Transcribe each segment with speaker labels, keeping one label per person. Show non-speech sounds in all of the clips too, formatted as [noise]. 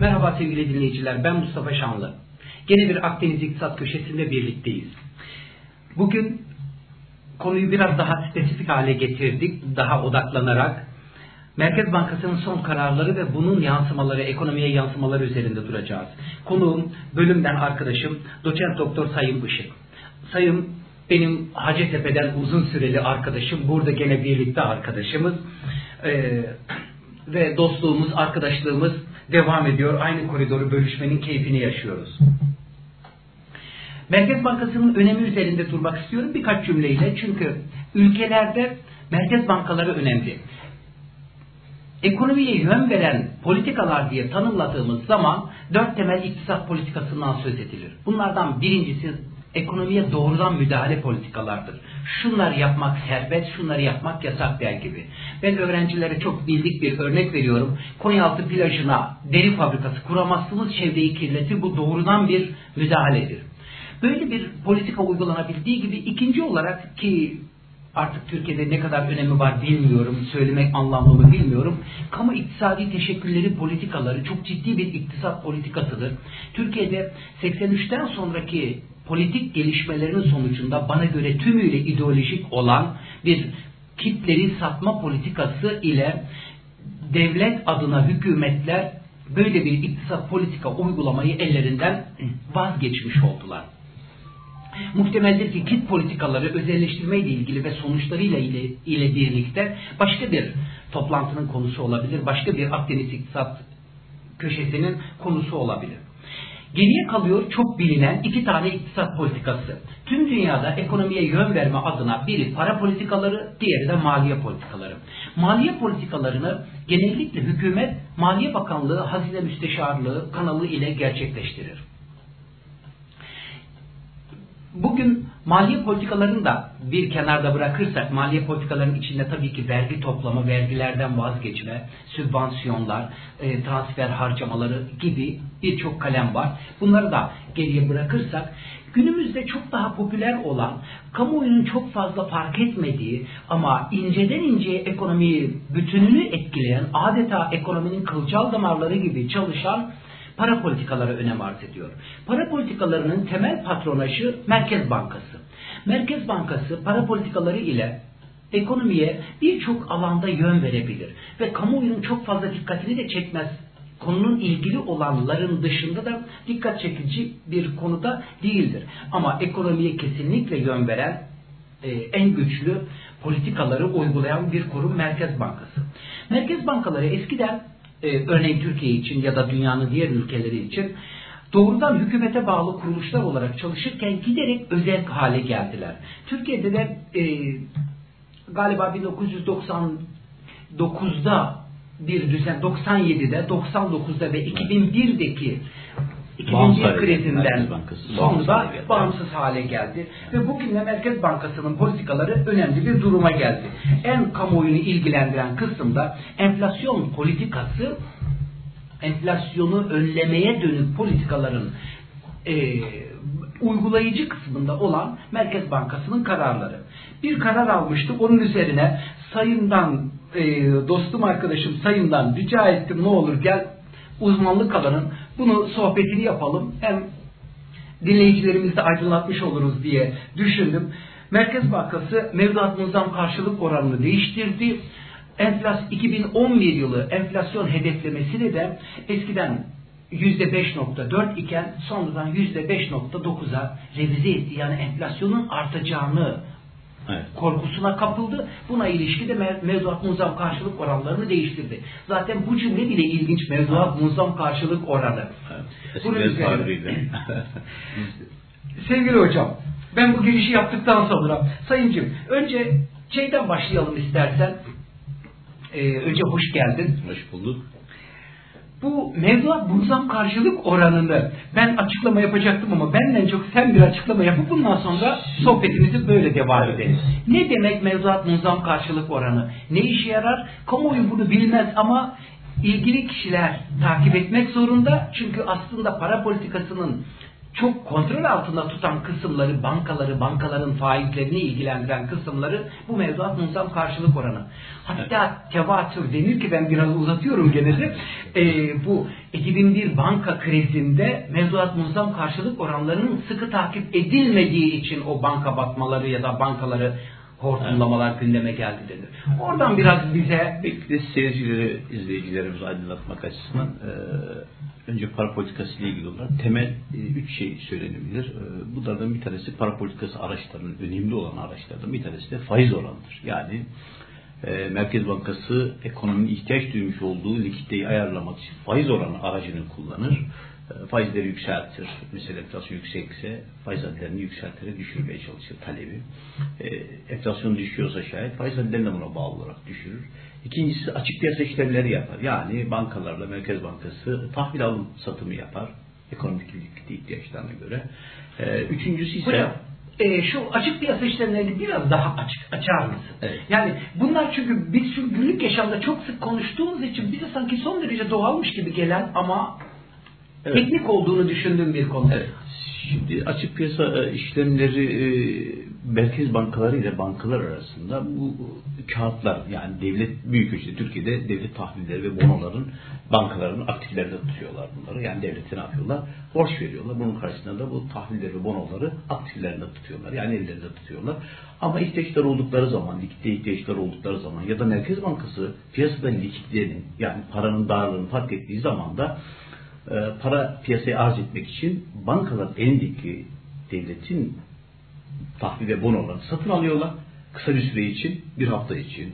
Speaker 1: Merhaba sevgili dinleyiciler, ben Mustafa Şanlı. Gene bir Akdeniz İktisat Köşesi'nde birlikteyiz. Bugün konuyu biraz daha spesifik hale getirdik, daha odaklanarak. Merkez Bankası'nın son kararları ve bunun yansımaları, ekonomiye yansımaları üzerinde duracağız. Konuğum, bölümden arkadaşım, doçent doktor Sayın Işık. Sayın benim Hacettepe'den uzun süreli arkadaşım, burada gene birlikte arkadaşımız. Ee, ve dostluğumuz, arkadaşlığımız devam ediyor. Aynı koridoru bölüşmenin keyfini yaşıyoruz. Merkez Bankası'nın önemi üzerinde durmak istiyorum birkaç cümleyle. Çünkü ülkelerde merkez bankaları önemli. Ekonomiye yön veren politikalar diye tanımladığımız zaman dört temel iktisat politikasından söz edilir. Bunlardan birincisi ekonomiye doğrudan müdahale politikalardır. Şunları yapmak serbest, şunları yapmak yasak der gibi. Ben öğrencilere çok bildik bir örnek veriyorum. Konyaaltı plajına deri fabrikası kuramazsınız, çevreyi kirletir. Bu doğrudan bir müdahaledir. Böyle bir politika uygulanabildiği gibi ikinci olarak ki artık Türkiye'de ne kadar önemi var bilmiyorum, söylemek anlamlı mı bilmiyorum. Kamu iktisadi teşekkülleri politikaları çok ciddi bir iktisat politikasıdır. Türkiye'de 83'ten sonraki politik gelişmelerin sonucunda bana göre tümüyle ideolojik olan bir kitleri satma politikası ile devlet adına hükümetler böyle bir iktisat politika uygulamayı ellerinden vazgeçmiş oldular. Muhtemeldir ki kit politikaları özelleştirme ile ilgili ve sonuçlarıyla ile, ile birlikte başka bir toplantının konusu olabilir. Başka bir Akdeniz iktisat köşesinin konusu olabilir. Geriye kalıyor çok bilinen iki tane iktisat politikası. Tüm dünyada ekonomiye yön verme adına biri para politikaları, diğeri de maliye politikaları. Maliye politikalarını genellikle hükümet, Maliye Bakanlığı, Hazine Müsteşarlığı kanalı ile gerçekleştirir. Bugün maliye politikalarını da bir kenarda bırakırsak, maliye politikalarının içinde tabii ki vergi toplama, vergilerden vazgeçme, sübvansiyonlar, e, transfer harcamaları gibi birçok kalem var. Bunları da geriye bırakırsak, günümüzde çok daha popüler olan, kamuoyunun çok fazla fark etmediği ama inceden inceye ekonomiyi bütününü etkileyen, adeta ekonominin kılcal damarları gibi çalışan para politikaları önem arz ediyor. Para politikalarının temel patronajı Merkez Bankası. Merkez Bankası para politikaları ile ekonomiye birçok alanda yön verebilir ve kamuoyunun çok fazla dikkatini de çekmez konunun ilgili olanların dışında da dikkat çekici bir konuda değildir. Ama ekonomiye kesinlikle yön veren e, en güçlü politikaları uygulayan bir kurum Merkez Bankası. Merkez bankaları eskiden e, örneğin Türkiye için ya da dünyanın diğer ülkeleri için doğrudan hükümete bağlı kuruluşlar olarak çalışırken giderek özel hale geldiler. Türkiye'de de e, galiba 1999'da bir düzen 97'de, 99'da ve 2001'deki 2000 yıl krizinden sonra bağımsız hale geldi. Ve bugün de Merkez Bankası'nın politikaları önemli bir duruma geldi. En kamuoyunu ilgilendiren kısımda enflasyon politikası enflasyonu önlemeye dönük politikaların e, uygulayıcı kısmında olan Merkez Bankası'nın kararları. Bir karar almıştı. Onun üzerine sayından e, dostum arkadaşım sayından rica ettim ne olur gel uzmanlık alanın bunu sohbetini yapalım. Hem dinleyicilerimizi aydınlatmış oluruz diye düşündüm. Merkez Bankası mevduat nizam karşılık oranını değiştirdi. Enflas 2011 yılı enflasyon hedeflemesini de eskiden %5.4 iken sonradan %5.9'a revize etti. Yani enflasyonun artacağını Evet. Korkusuna kapıldı. Buna ilişki de mevduat muzam karşılık oranlarını değiştirdi. Zaten bu cümle bile ilginç. Mevduat muzam karşılık oranı. Evet. Bunun üzerine. [laughs] Sevgili hocam, ben bu girişi yaptıktan sonra sayıncım önce şeyden başlayalım istersen. Ee, önce hoş geldin.
Speaker 2: Hoş bulduk
Speaker 1: bu mevduat burzam karşılık oranını ben açıklama yapacaktım ama benden çok sen bir açıklama yapıp bundan sonra sohbetimizi böyle devam edelim. Ne demek mevduat nizam karşılık oranı? Ne işe yarar? Kamuoyu bunu bilmez ama ilgili kişiler takip etmek zorunda. Çünkü aslında para politikasının çok kontrol altında tutan kısımları, bankaları, bankaların faizlerini ilgilendiren kısımları bu mevduat muntazam karşılık oranı. Hatta tevatür denir ki ben biraz uzatıyorum gene de e, bu 2001 banka krizinde mevduat muntazam karşılık oranlarının sıkı takip edilmediği için o banka batmaları ya da bankaları hortumlamalar evet. gündeme geldi denir. Oradan biraz bize...
Speaker 2: Belki de seyircileri, izleyicilerimizi aydınlatmak açısından e, önce para politikası ile ilgili olarak temel e, üç şey söylenebilir. E, bunlardan bir tanesi para politikası araçlarının önemli olan araçlardan bir tanesi de faiz oranıdır. Yani e, Merkez Bankası ekonominin ihtiyaç duymuş olduğu likiditeyi ayarlamak için faiz oranı aracını kullanır. Faizleri yükseltir. Mesela enflasyon yüksekse faiz adlarını yükselterek düşürmeye çalışır talebi. E, enflasyon düşüyorsa şayet faiz adlarını da buna bağlı olarak düşürür. İkincisi açık piyasa işlemleri yapar. Yani bankalarla Merkez Bankası tahvil alım satımı yapar. Ekonomik likidite ihtiyaçlarına göre. E, üçüncüsü ise
Speaker 1: Hocam, e, şu açık piyasa işlemlerini biraz daha açık açar mısın?
Speaker 2: Evet.
Speaker 1: Yani bunlar çünkü biz şu günlük yaşamda çok sık konuştuğumuz için bize sanki son derece doğalmış gibi gelen ama evet. teknik olduğunu düşündüğüm bir konu.
Speaker 2: Evet. Şimdi açık piyasa e, işlemleri e, merkez bankaları ile bankalar arasında bu kağıtlar yani devlet büyük ölçüde Türkiye'de devlet tahvilleri ve bonoların bankaların aktiflerinde tutuyorlar bunları. Yani devlete ne yapıyorlar? Borç veriyorlar. Bunun karşısında da bu tahvilleri ve bonoları aktiflerinde tutuyorlar. Yani ellerinde tutuyorlar. Ama ihtiyaçlar oldukları zaman, likitte ihtiyaçlar oldukları zaman ya da Merkez Bankası piyasada likiditenin yani paranın darlığını fark ettiği zaman da para piyasaya arz etmek için bankalar elindeki devletin tahvil ve bonolarını satın alıyorlar. Kısa bir süre için, bir hafta için,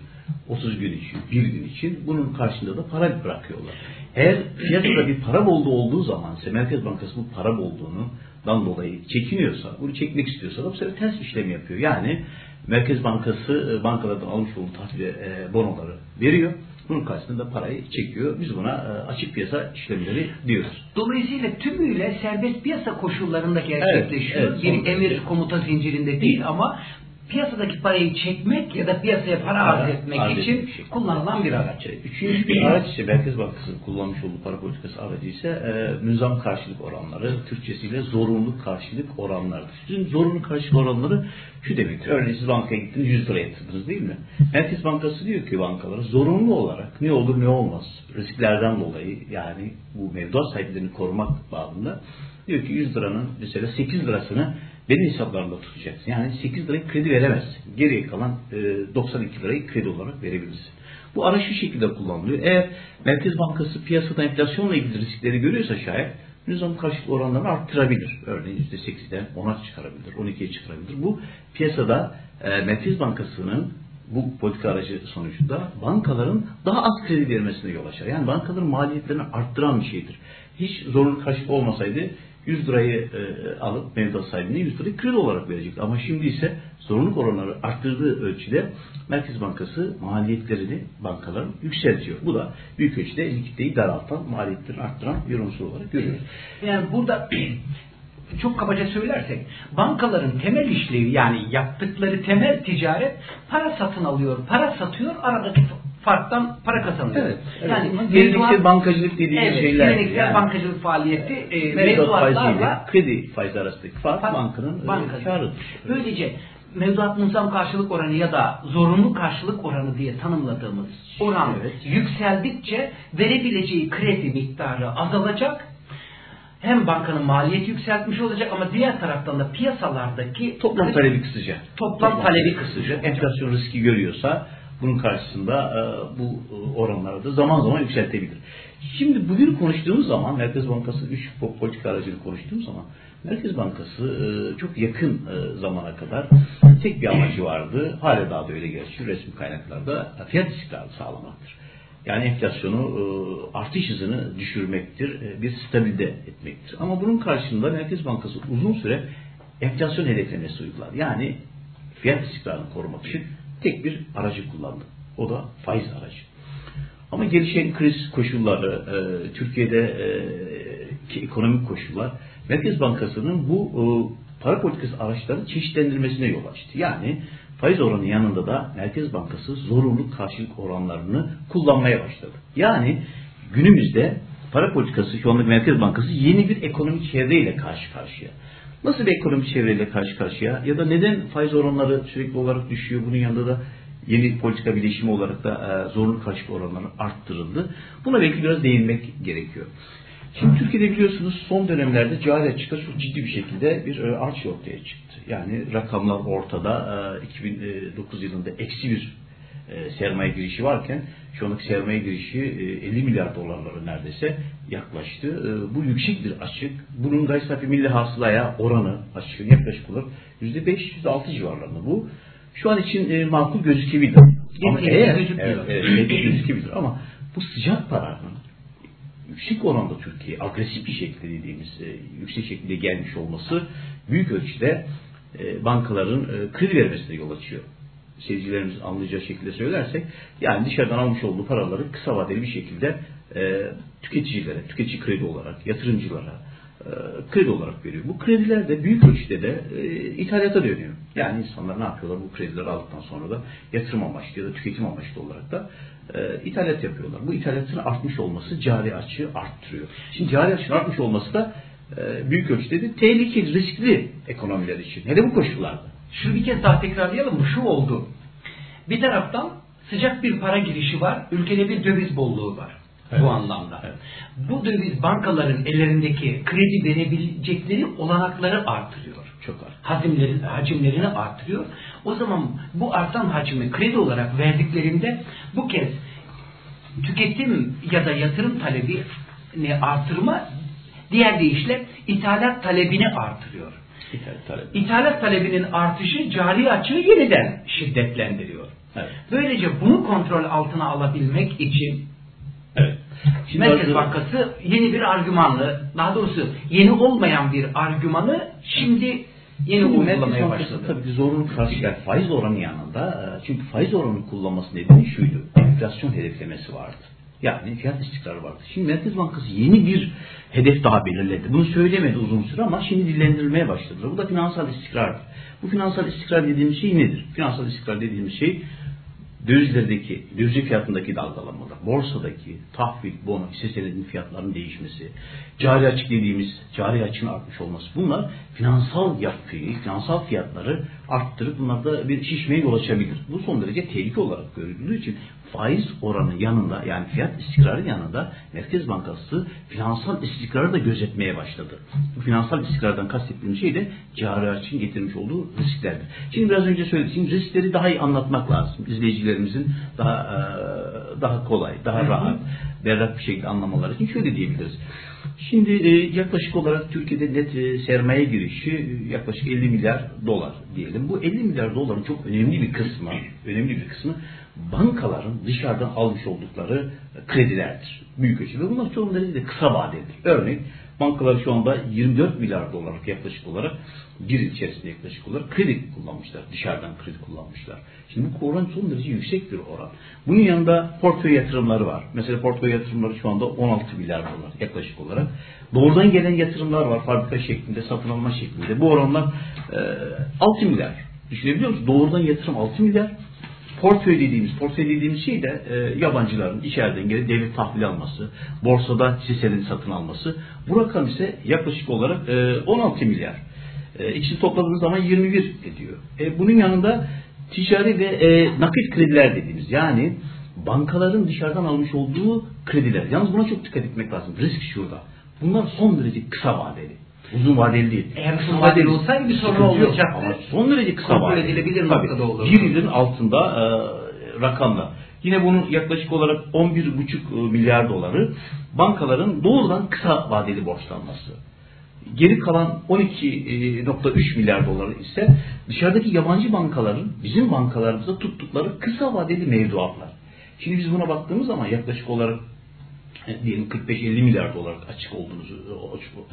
Speaker 2: 30 gün için, bir gün için bunun karşılığında da para bırakıyorlar. Eğer piyasada bir para bolluğu olduğu zaman ise Merkez Bankası bu para bolluğundan dolayı çekiniyorsa, bunu çekmek istiyorsa da bu sefer ters işlem yapıyor. Yani Merkez Bankası e, bankalardan almış olduğu tahvil e, bonoları veriyor bunun karşısında parayı çekiyor. Biz buna e, açık piyasa işlemleri diyoruz.
Speaker 1: Dolayısıyla tümüyle serbest piyasa koşullarında gerçekleşiyor. Evet, evet, bir emir komuta zincirinde değil ama piyasadaki parayı çekmek ya da piyasaya para arz etmek arz için şey. kullanılan bir araç.
Speaker 2: Üçüncü bir [clears throat] araç ise Merkez Bankası'nın kullanmış olduğu para politikası aracı ise e, münzam karşılık oranları, Türkçesiyle zorunlu karşılık oranlarıdır. Şimdi zorunlu karşılık oranları şu demektir. Örneğin siz bankaya gittiniz 100 lira yatırdınız değil mi? Merkez Bankası diyor ki bankalara zorunlu olarak ne olur ne olmaz risklerden dolayı yani bu mevduat sahiplerini korumak bağında diyor ki 100 liranın mesela 8 lirasını benim hesaplarımda tutacaksın. Yani 8 lirayı kredi veremezsin. Geriye kalan e, 92 lirayı kredi olarak verebilirsin. Bu araç şu şekilde kullanılıyor. Eğer Merkez Bankası piyasada enflasyonla ilgili riskleri görüyorsa şayet nizam karşılık oranlarını arttırabilir. Örneğin %8'den 10'a çıkarabilir, 12'ye çıkarabilir. Bu piyasada e, Merkez Bankası'nın bu politika aracı sonucunda bankaların daha az kredi vermesine yol açar. Yani bankaların maliyetlerini arttıran bir şeydir. Hiç zorunlu karşılık olmasaydı 100 lirayı e, alıp mevduat sahibine 100 lirayı kredi olarak verecek. Ama şimdi ise zorunluluk oranları arttırdığı ölçüde Merkez Bankası maliyetlerini bankaların yükseltiyor. Bu da büyük ölçüde likiditeyi daraltan, maliyetlerini arttıran bir unsur olarak görüyoruz.
Speaker 1: Yani burada [clears throat] çok kabaca söylersek bankaların temel işlevi yani yaptıkları temel ticaret para satın alıyor, para satıyor, aradaki farktan para kazanıyor.
Speaker 2: Evet. evet. Yani geleneksel bankacılık dediğimiz
Speaker 1: evet,
Speaker 2: şeyler.
Speaker 1: Geleneksel yani. bankacılık faaliyeti e, mevduatlarla
Speaker 2: kredi faizi arasındaki fark bankanın bankacılık. karıdır.
Speaker 1: Böylece mevduat nizam karşılık oranı ya da zorunlu karşılık oranı diye tanımladığımız oran evet. yükseldikçe verebileceği kredi miktarı azalacak hem bankanın maliyeti yükseltmiş olacak ama diğer taraftan da piyasalardaki
Speaker 2: toplam talebi kısacak.
Speaker 1: Toplam, toplam talebi kısacak.
Speaker 2: Enflasyon riski görüyorsa bunun karşısında e, bu e, oranları da zaman zaman yükseltebilir. Şimdi bugün konuştuğumuz zaman Merkez Bankası 3 politika aracını konuştuğumuz zaman Merkez Bankası e, çok yakın zamana kadar tek bir amacı vardı. Hala daha da öyle gerçi resmi kaynaklarda fiyat istikrarı sağlamaktır. Yani enflasyonu artış hızını düşürmektir, bir stabilde etmektir. Ama bunun karşılığında Merkez Bankası uzun süre enflasyon hedeflemesi uygular. Yani fiyat istikrarını korumak için tek bir aracı kullandı. O da faiz aracı. Ama gelişen kriz koşulları, e, Türkiye'de e, ekonomik koşullar Merkez Bankası'nın bu e, para politikası araçlarını çeşitlendirmesine yol açtı. Yani faiz oranı yanında da Merkez Bankası zorunlu karşılık oranlarını kullanmaya başladı. Yani günümüzde para politikası şu anda Merkez Bankası yeni bir ekonomik çevreyle karşı karşıya. Nasıl bir ekonomik çevreyle karşı karşıya ya da neden faiz oranları sürekli olarak düşüyor bunun yanında da yeni politika bileşimi olarak da e, zorunlu karşılık oranları arttırıldı. Buna belki biraz değinmek gerekiyor. Şimdi Türkiye'de biliyorsunuz son dönemlerde cari açıkta çok ciddi bir şekilde bir e, artış ortaya çıktı. Yani rakamlar ortada. E, 2009 yılında eksi bir e, sermaye girişi varken şu anlık sermaye girişi e, 50 milyar dolarları neredeyse yaklaştı. E, bu yüksek bir açık. Bunun gayri safi milli hasılaya oranı açık yaklaşık olarak %5-%6 civarlarında bu. Şu an için e, makul gözükebilir. Ama eğer, evet, evet, gözükebilir ama bu sıcak paranın yüksek oranda Türkiye agresif bir şekilde dediğimiz e, yüksek şekilde gelmiş olması büyük ölçüde e, bankaların e, kredi vermesine yol açıyor. Seyircilerimiz anlayacağı şekilde söylersek yani dışarıdan almış olduğu paraları kısa vadeli bir şekilde e, tüketicilere, tüketici kredi olarak, yatırımcılara e, kredi olarak veriyor. Bu krediler de büyük ölçüde de e, ithalata dönüyor. Yani insanlar ne yapıyorlar bu kredileri aldıktan sonra da yatırım amaçlı ya da tüketim amaçlı olarak da e, ithalat yapıyorlar. Bu ithalatın artmış olması cari açığı arttırıyor. Şimdi cari açığın artmış olması da e, büyük ölçüde de tehlikeli, riskli ekonomiler için. Hele bu koşullarda.
Speaker 1: Şunu bir kez daha tekrarlayalım mı? Şu oldu. Bir taraftan sıcak bir para girişi var, ülkede bir döviz bolluğu var. Evet. Bu anlamda. Evet. Bu döviz bankaların ellerindeki kredi verebilecekleri olanakları artırıyor.
Speaker 2: Çok.
Speaker 1: Hacimlerin, hacimlerini artırıyor. O zaman bu artan hacmi kredi olarak verdiklerinde bu kez tüketim ya da yatırım talebini artırma diğer deyişle ithalat talebini artırıyor. İthalat, talebi. ithalat talebinin artışı cari açığı yeniden şiddetlendiriyor. Evet. Böylece bunu kontrol altına alabilmek için evet. Şimdi Merkez Bankası yeni bir argümanlı, daha doğrusu yeni olmayan bir argümanı şimdi yeni uygulamaya başladı.
Speaker 2: Tabii ki zorunlu karşılar faiz oranı yanında e, çünkü faiz oranı kullanması nedeni şuydu. Enflasyon hedeflemesi vardı. Yani fiyat istikrarı vardı. Şimdi Merkez Bankası yeni bir hedef daha belirledi. Bunu söylemedi uzun süre ama şimdi dillendirilmeye başladı. Bu da finansal istikrardır. Bu finansal istikrar dediğimiz şey nedir? Finansal istikrar dediğimiz şey dövizlerdeki, döviz fiyatındaki dalgalanmalar, borsadaki tahvil, bono, hisse senedinin fiyatlarının değişmesi, cari açık dediğimiz cari açığın artmış olması bunlar finansal yapıyı, finansal fiyatları arttırıp bunlarda bir şişmeye yol açabilir. Bu son derece tehlike olarak görüldüğü için faiz oranı yanında yani fiyat istikrarı yanında Merkez Bankası finansal istikrarı da gözetmeye başladı. Bu finansal istikrardan kastettiğim şey de cari açığın getirmiş olduğu risklerdir. Şimdi biraz önce söylediğim riskleri daha iyi anlatmak lazım. İzleyicilerimizin daha daha kolay, daha rahat, berrak bir şekilde anlamaları için şöyle diyebiliriz. Şimdi e, yaklaşık olarak Türkiye'de net e, sermaye girişi e, yaklaşık 50 milyar dolar diyelim. Bu 50 milyar doların çok önemli bir kısmı, önemli bir kısmı bankaların dışarıdan almış oldukları kredilerdir. Büyük ölçüde. Bunlar çoğunluğu de kısa vadelidir. Örneğin bankalar şu anda 24 milyar dolarlık yaklaşık olarak bir içerisinde yaklaşık olarak kredi kullanmışlar. Dışarıdan kredi kullanmışlar. Şimdi bu oran son derece yüksek bir oran. Bunun yanında portföy yatırımları var. Mesela portföy yatırımları şu anda 16 milyar dolar yaklaşık olarak. Doğrudan gelen yatırımlar var. Fabrika şeklinde, satın alma şeklinde. Bu oranlar e, 6 milyar. Düşünebiliyor musunuz? Doğrudan yatırım 6 milyar portföy dediğimiz, portföy dediğimiz şey de e, yabancıların içeriden gelip devlet tahvil alması, borsada hisselerini satın alması. Bu rakam ise yaklaşık olarak e, 16 milyar. E, ikisini topladığınız zaman 21 ediyor. E, bunun yanında ticari ve e, nakit krediler dediğimiz yani bankaların dışarıdan almış olduğu krediler. Yalnız buna çok dikkat etmek lazım. Risk şurada. Bunlar son derece kısa vadeli. Uzun vadeli değil.
Speaker 1: Eğer uzun vadeli olsaydı bir sorun olmayacaktı. Ama
Speaker 2: son derece kısa vadeli.
Speaker 1: edilebilir noktada olur.
Speaker 2: Bir yılın altında e, rakamla. Yine bunun yaklaşık olarak 11,5 milyar doları bankaların doğrudan kısa vadeli borçlanması. Geri kalan 12.3 milyar doları ise dışarıdaki yabancı bankaların bizim bankalarımızda tuttukları kısa vadeli mevduatlar. Şimdi biz buna baktığımız zaman yaklaşık olarak diyelim 45-50 milyar dolar açık olduğunu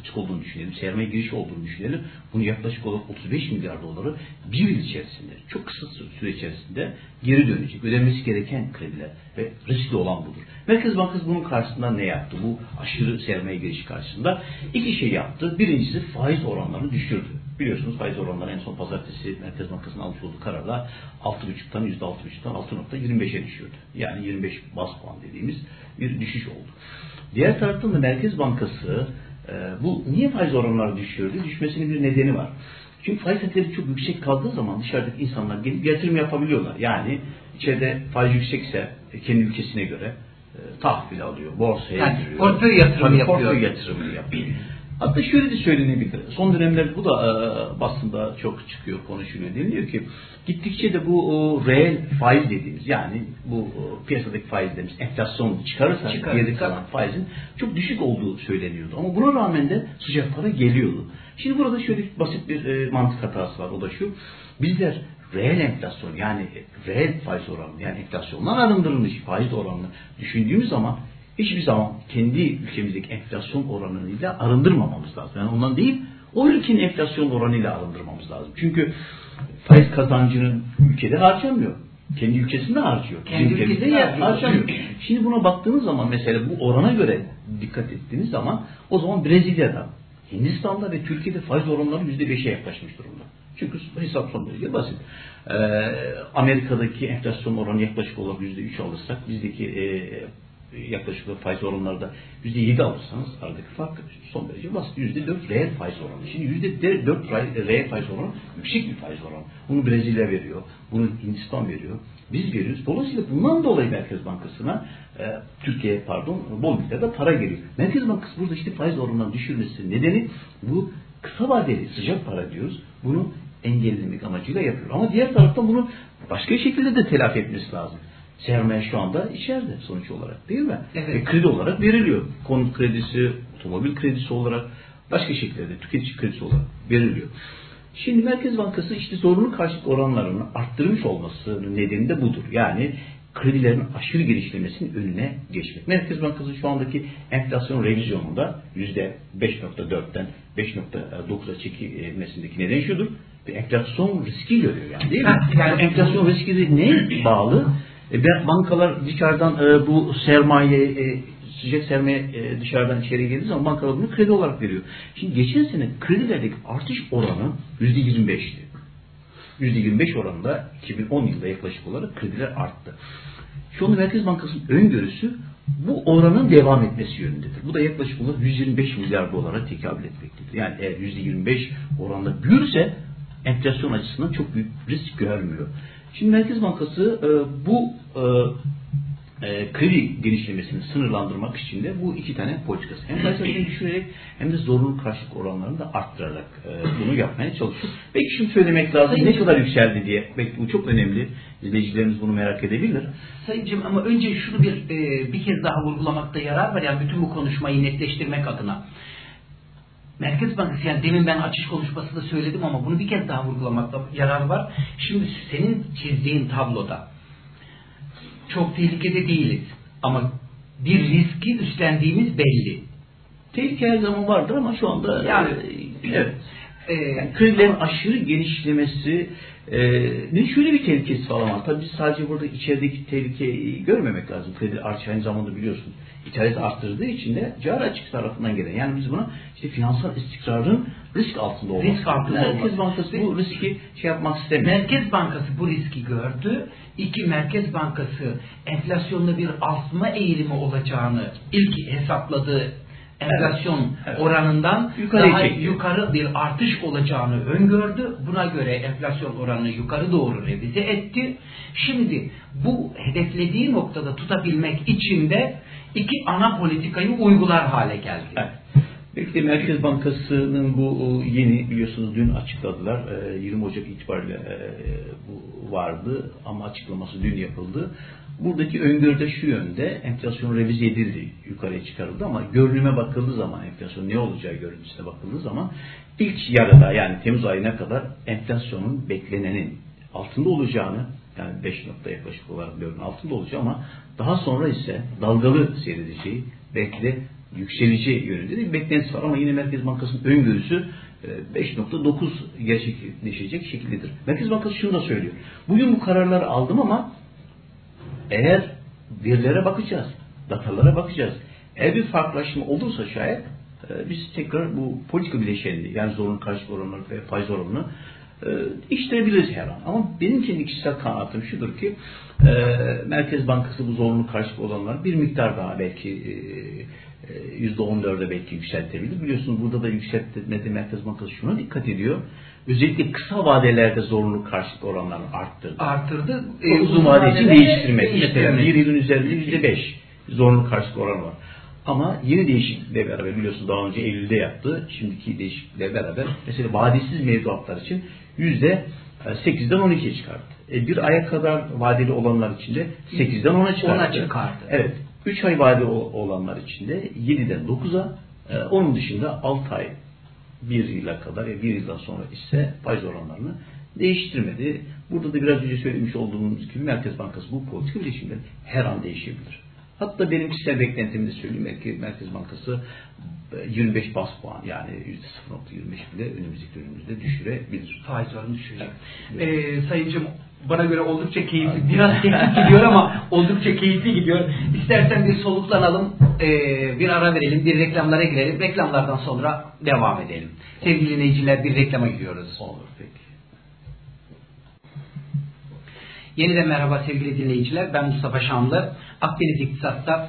Speaker 2: açık olduğunu düşünelim. Sermaye giriş olduğunu düşünelim. Bunu yaklaşık olarak 35 milyar doları bir yıl içerisinde çok kısa süre içerisinde geri dönecek. Ödenmesi gereken krediler ve riskli olan budur. Merkez Bankası bunun karşısında ne yaptı? Bu aşırı sermaye girişi karşısında iki şey yaptı. Birincisi faiz oranlarını düşürdü. Biliyorsunuz faiz oranları en son pazartesi Merkez Bankası'nın almış olduğu kararla 6.5'tan %6.5'tan 6.25'e düşürdü. Yani 25 bas puan dediğimiz bir düşüş oldu. Diğer taraftan da Merkez Bankası e, bu niye faiz oranları düşüyordu? Düşmesinin bir nedeni var. Çünkü faiz setleri çok yüksek kaldığı zaman dışarıdaki insanlar gelip yatırım yapabiliyorlar. Yani içeride faiz yüksekse kendi ülkesine göre e, tahvil alıyor, borsaya
Speaker 1: Yani
Speaker 2: giriyor.
Speaker 1: portföy yatırımı
Speaker 2: Tabii,
Speaker 1: yapıyor.
Speaker 2: Portföy yatırımı yapıyor. Hatta şöyle de söylenebilir. Son dönemlerde bu da e, basında çok çıkıyor, konuşuluyor. Deniliyor ki gittikçe de bu o, reel faiz dediğimiz yani bu o, piyasadaki faiz dediğimiz enflasyon çıkarırsa
Speaker 1: Çıkarırsa-
Speaker 2: geri kalan faizin çok düşük olduğu söyleniyordu. Ama buna rağmen de sıcak para geliyordu. Şimdi burada şöyle basit bir e, mantık hatası var. O da şu. Bizler reel enflasyon yani reel faiz oranı yani enflasyondan arındırılmış faiz oranını düşündüğümüz zaman hiçbir zaman kendi ülkemizdeki enflasyon oranıyla arındırmamamız lazım. Yani ondan değil o ülkenin enflasyon oranıyla arındırmamız lazım. Çünkü faiz kazancının ülkede harcamıyor. Kendi ülkesinde harcıyor.
Speaker 1: Kendi
Speaker 2: Bizim
Speaker 1: ülkesinde harcıyor.
Speaker 2: harcamıyor. Şimdi buna baktığınız zaman mesela bu orana göre dikkat ettiğiniz zaman o zaman Brezilya'da, Hindistan'da ve Türkiye'de faiz oranları %5'e yaklaşmış durumda. Çünkü hesap son derece basit. Ee, Amerika'daki enflasyon oranı yaklaşık olarak %3 alırsak bizdeki e, yaklaşık olarak faiz oranları da %7 alırsanız aradaki fark son derece basit. %4 reel faiz oranı. Şimdi %4 ray- reel faiz oranı yüksek bir faiz oranı. Bunu Brezilya veriyor. Bunu Hindistan veriyor. Biz veriyoruz. Dolayısıyla bundan dolayı Merkez Bankası'na e, Türkiye pardon bol miktarda para geliyor. Merkez Bankası burada işte faiz oranından düşürmesi nedeni bu kısa vadeli sıcak para diyoruz. Bunu engellemek amacıyla yapıyor. Ama diğer taraftan bunu başka şekilde de telafi etmesi lazım. Sermaye şu anda içeride sonuç olarak değil mi?
Speaker 1: Evet.
Speaker 2: Ve kredi olarak veriliyor. Konut kredisi, otomobil kredisi olarak başka şekillerde tüketici kredisi olarak veriliyor. Şimdi Merkez Bankası işte zorunlu karşılık oranlarını arttırmış olmasının nedeni de budur. Yani kredilerin aşırı genişlemesinin önüne geçmek. Merkez Bankası şu andaki enflasyon revizyonunda %5.4'ten 5.9'a çekilmesindeki neden şudur. Bir enflasyon riski görüyor yani değil mi?
Speaker 1: Ha, yani-
Speaker 2: enflasyon riski de neye bağlı? E, bankalar dışarıdan e, bu sermaye e, sıcak sermaye e, dışarıdan içeri geldiği zaman bankalar bunu kredi olarak veriyor. Şimdi geçen sene kredilerdeki artış oranı %25'ti. %25 oranında 2010 yılında yaklaşık olarak krediler arttı. Şu anda Merkez Bankası'nın öngörüsü bu oranın devam etmesi yönündedir. Bu da yaklaşık olarak 125 milyar dolara tekabül etmektedir. Yani eğer %25 oranda büyürse enflasyon açısından çok büyük risk görmüyor. Şimdi Merkez Bankası e, bu e, e, kredi genişlemesini sınırlandırmak için de bu iki tane politikası. Hem faizlerini düşürerek hem de zorunlu karşılık oranlarını da arttırarak e, bunu yapmaya çalışıyor. Belki şunu söylemek lazım ne kadar yükseldi diye. Belki bu çok önemli. İzleyicilerimiz bunu merak edebilir.
Speaker 1: Sayıncım ama önce şunu bir e, bir kez daha vurgulamakta yarar var. Yani bütün bu konuşmayı netleştirmek adına. Merkez Bankası yani demin ben açış konuşmasında söyledim ama bunu bir kez daha vurgulamakta yarar var. Şimdi senin çizdiğin tabloda çok tehlikede değiliz. Ama bir riski üstlendiğimiz belli.
Speaker 2: Tehlike her zaman vardır ama şu anda
Speaker 1: Yani,
Speaker 2: e, evet.
Speaker 1: Ee,
Speaker 2: Yani kredilerin aşırı genişlemesi e, ne şöyle bir tehlikesi falan var. Tabii biz sadece burada içerideki tehlikeyi görmemek lazım. Kredi artışı aynı zamanda biliyorsun ithalat arttırdığı için de cari açık tarafından gelen. Yani biz buna işte finansal istikrarın risk altında olması.
Speaker 1: Risk altında
Speaker 2: Merkez
Speaker 1: olması.
Speaker 2: Bankası bu riski şey yapmak istemiyor.
Speaker 1: Merkez Bankası bu riski gördü. İki Merkez Bankası enflasyonda bir artma eğilimi olacağını ilk hesapladığı enflasyon
Speaker 2: Evet,
Speaker 1: oranından
Speaker 2: Yukarıya
Speaker 1: daha
Speaker 2: çekiyor.
Speaker 1: yukarı bir artış olacağını öngördü. Buna göre enflasyon oranını yukarı doğru revize etti. Şimdi bu hedeflediği noktada tutabilmek için de iki ana politikayı uygular hale geldi.
Speaker 2: Evet. Belki de Merkez Bankası'nın bu o, yeni biliyorsunuz dün açıkladılar. E, 20 Ocak itibariyle e, bu vardı ama açıklaması dün yapıldı. Buradaki öngörüde şu yönde enflasyon revize edildi, yukarıya çıkarıldı ama görünüme bakıldığı zaman enflasyon ne olacağı görüntüsüne bakıldığı zaman ilk yarıda yani Temmuz ayına kadar enflasyonun beklenenin altında olacağını yani 5 nokta yaklaşık olarak görünün altında olacağı ama daha sonra ise dalgalı seyredeceği belki de yükseleceği yönünde de bir beklentisi var ama yine Merkez Bankası'nın öngörüsü e, 5.9 gerçekleşecek şekildedir. Merkez Bankası şunu da söylüyor. Bugün bu kararları aldım ama eğer verilere bakacağız, datalara bakacağız. Eğer bir farklılaşma olursa şayet e, biz tekrar bu politika bileşenini yani zorunlu karşılık oranları ve faiz oranını e, değiştirebiliriz her an. Ama benim kendi kişisel kanaatim şudur ki e, Merkez Bankası bu zorunlu karşılık olanlar bir miktar daha belki e, %14'e belki yükseltebilir. Biliyorsunuz burada da yükseltmedi Merkez Bankası şuna dikkat ediyor. Özellikle kısa vadelerde zorunlu karşılık oranlarını arttırdı.
Speaker 1: Arttırdı.
Speaker 2: E, uzun vade için değiştirmedi. Mesela bir yılın üzerinde %5 zorunlu karşılık oranı var. Ama yeni değişiklikle beraber biliyorsunuz daha önce Eylül'de yaptı. Şimdiki değişiklikle beraber mesela vadesiz mevduatlar için yüzde 8'den 12'ye çıkardı. E, bir aya kadar vadeli olanlar için de 8'den 10'a çıkardı.
Speaker 1: 10'a çıkardı.
Speaker 2: Evet. 3 ay vadeli olanlar için de 7'den 9'a e, onun dışında 6 ay bir yıla kadar ya bir yıldan sonra ise faiz oranlarını değiştirmedi. Burada da biraz önce söylemiş olduğumuz gibi Merkez Bankası bu politika bileşimleri her an değişebilir. Hatta benim kişisel beklentimi de söyleyeyim. Belki Merkez Bankası 25 e, bas puan yani %0.25 bile önümüzdeki dönemimizde düşürebilir.
Speaker 1: Faiz oranı düşürecek. Ee, sayıncım bana göre oldukça keyifli. Biraz teknik gidiyor ama oldukça keyifli gidiyor. İstersen bir soluklanalım, ee, bir ara verelim, bir reklamlara girelim. Reklamlardan sonra devam edelim. Sevgili dinleyiciler bir reklama gidiyoruz.
Speaker 2: Olur peki.
Speaker 1: Yeniden merhaba sevgili dinleyiciler. Ben Mustafa Şamlı. Akdeniz İktisat'ta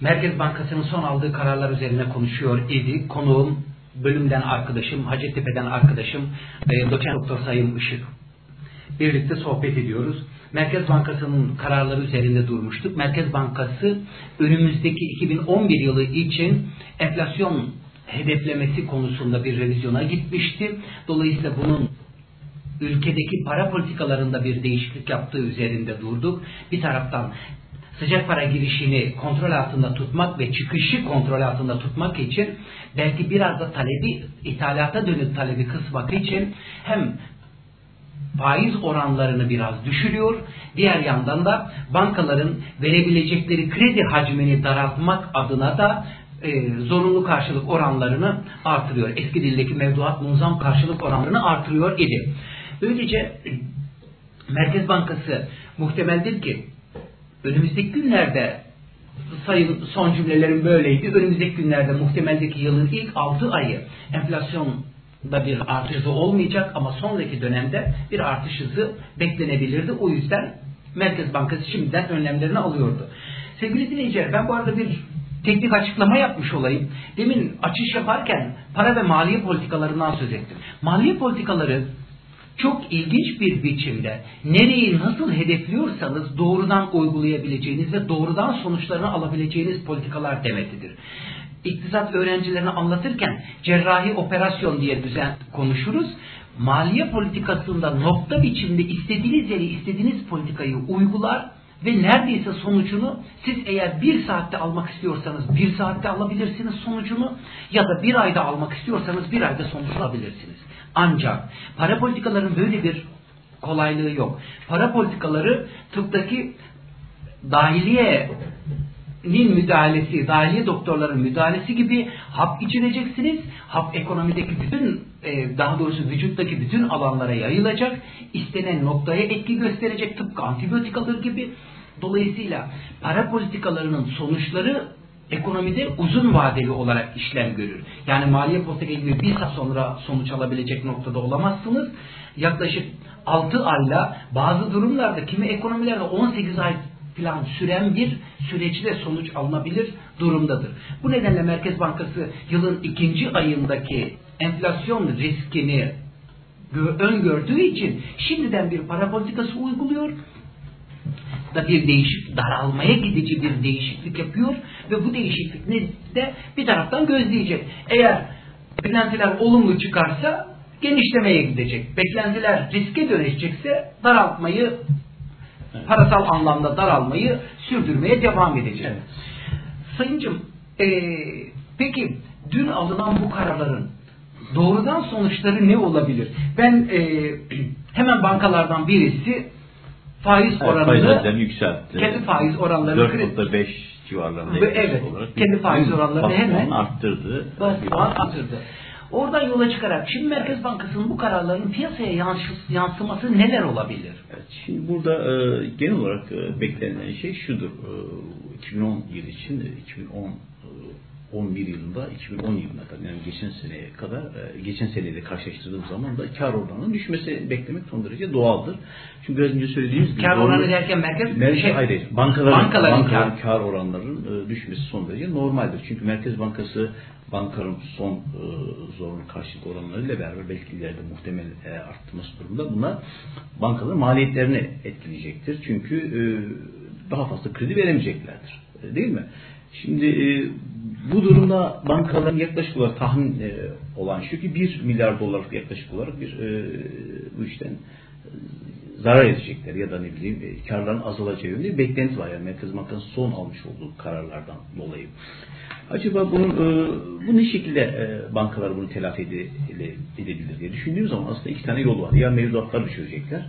Speaker 1: Merkez Bankası'nın son aldığı kararlar üzerine konuşuyor idi. Konuğum, bölümden arkadaşım, Hacettepe'den arkadaşım, e, doçent doktor Sayın Işık. Birlikte sohbet ediyoruz. Merkez Bankası'nın kararları üzerinde durmuştuk. Merkez Bankası önümüzdeki 2011 yılı için enflasyon hedeflemesi konusunda bir revizyona gitmişti. Dolayısıyla bunun ülkedeki para politikalarında bir değişiklik yaptığı üzerinde durduk. Bir taraftan sıcak para girişini kontrol altında tutmak ve çıkışı kontrol altında tutmak için belki biraz da talebi ithalata dönük talebi kısmak için hem faiz oranlarını biraz düşürüyor. Diğer yandan da bankaların verebilecekleri kredi hacmini daraltmak adına da e, zorunlu karşılık oranlarını artırıyor. Eski dildeki mevduat munzam karşılık oranlarını artırıyor idi. Böylece Merkez Bankası muhtemeldir ki önümüzdeki günlerde sayın son cümlelerim böyleydi. Önümüzdeki günlerde muhtemeldeki yılın ilk 6 ayı enflasyonda bir artış hızı olmayacak ama sonraki dönemde bir artış hızı beklenebilirdi. O yüzden Merkez Bankası şimdiden önlemlerini alıyordu. Sevgili dinleyiciler ben bu arada bir teknik açıklama yapmış olayım. Demin açış yaparken para ve maliye politikalarından söz ettim. Maliye politikaları çok ilginç bir biçimde nereyi nasıl hedefliyorsanız doğrudan uygulayabileceğiniz ve doğrudan sonuçlarını alabileceğiniz politikalar demetidir. İktisat öğrencilerine anlatırken cerrahi operasyon diye düzen konuşuruz. Maliye politikasında nokta biçimde istediğiniz yere istediğiniz politikayı uygular ve neredeyse sonucunu siz eğer bir saatte almak istiyorsanız bir saatte alabilirsiniz sonucunu ya da bir ayda almak istiyorsanız bir ayda sonuç alabilirsiniz. Ancak para politikaların böyle bir kolaylığı yok. Para politikaları tıptaki dahiliye nin müdahalesi, dahiliye doktorların müdahalesi gibi hap içireceksiniz. Hap ekonomideki bütün, e, daha doğrusu vücuttaki bütün alanlara yayılacak. istenen noktaya etki gösterecek tıpkı antibiyotik alır gibi. Dolayısıyla para politikalarının sonuçları ekonomide uzun vadeli olarak işlem görür. Yani maliye politika gibi bir saat sonra sonuç alabilecek noktada olamazsınız. Yaklaşık 6 ayla bazı durumlarda kimi ekonomilerde 18 ay falan süren bir süreçte sonuç alınabilir durumdadır. Bu nedenle Merkez Bankası yılın ikinci ayındaki enflasyon riskini öngördüğü için şimdiden bir para politikası uyguluyor da bir değişik daralmaya gidici bir değişiklik yapıyor ve bu değişiklik de bir taraftan gözleyecek. Eğer beklentiler olumlu çıkarsa genişlemeye gidecek. Beklentiler riske dönüşecekse daraltmayı parasal anlamda daralmayı sürdürmeye devam edecek. Evet. Sayıncım e, peki dün alınan bu kararların doğrudan sonuçları ne olabilir? Ben e, [clears throat] hemen bankalardan birisi faiz evet, oranını
Speaker 2: yükseltti.
Speaker 1: kendi faiz oranlarını
Speaker 2: 4.5 civarlarında
Speaker 1: evet, olarak kendi faiz oranlarını hemen
Speaker 2: arttırdı.
Speaker 1: Bas puan arttırdı. Oradan yola çıkarak şimdi Merkez Bankası'nın bu kararlarının piyasaya yansıması neler olabilir?
Speaker 2: Evet, şimdi burada e, genel olarak e, beklenen şey şudur. E, 2010 yılı için 2010 e, 2011 yılında 2010 yılına kadar yani geçen seneye kadar e, geçen seneyle karşılaştırdığım zaman da kar oranının düşmesi beklemek son derece doğaldır. Çünkü biraz önce söylediğimiz gibi
Speaker 1: Kar oranı derken merkez
Speaker 2: Merkez,
Speaker 1: şey,
Speaker 2: hayır, hayır. Bankaların,
Speaker 1: bankaların
Speaker 2: bankaların
Speaker 1: kar-
Speaker 2: kar oranlarının e, düşmesi son derece normaldir. Çünkü Merkez Bankası bankaların son e, zorunlu karşılık oranlarıyla beraber belki ileride muhtemel e, arttırması durumunda bunlar bankaların maliyetlerini etkileyecektir. Çünkü e, daha fazla kredi veremeyeceklerdir. E, değil mi? Şimdi e, bu durumda bankaların yaklaşık olarak tahmin e, olan şu ki 1 milyar dolar yaklaşık olarak bir e, bu işten zarar edecekler ya da ne bileyim e, karların azalacağı yönünde beklenti var. Yani Merkez Bankası'nın son almış olduğu kararlardan dolayı. Acaba bunun e, bu ne şekilde e, bankalar bunu telafi ede- edebilir diye düşündüğüm zaman aslında iki tane yol var. Ya mevduatlar düşürecekler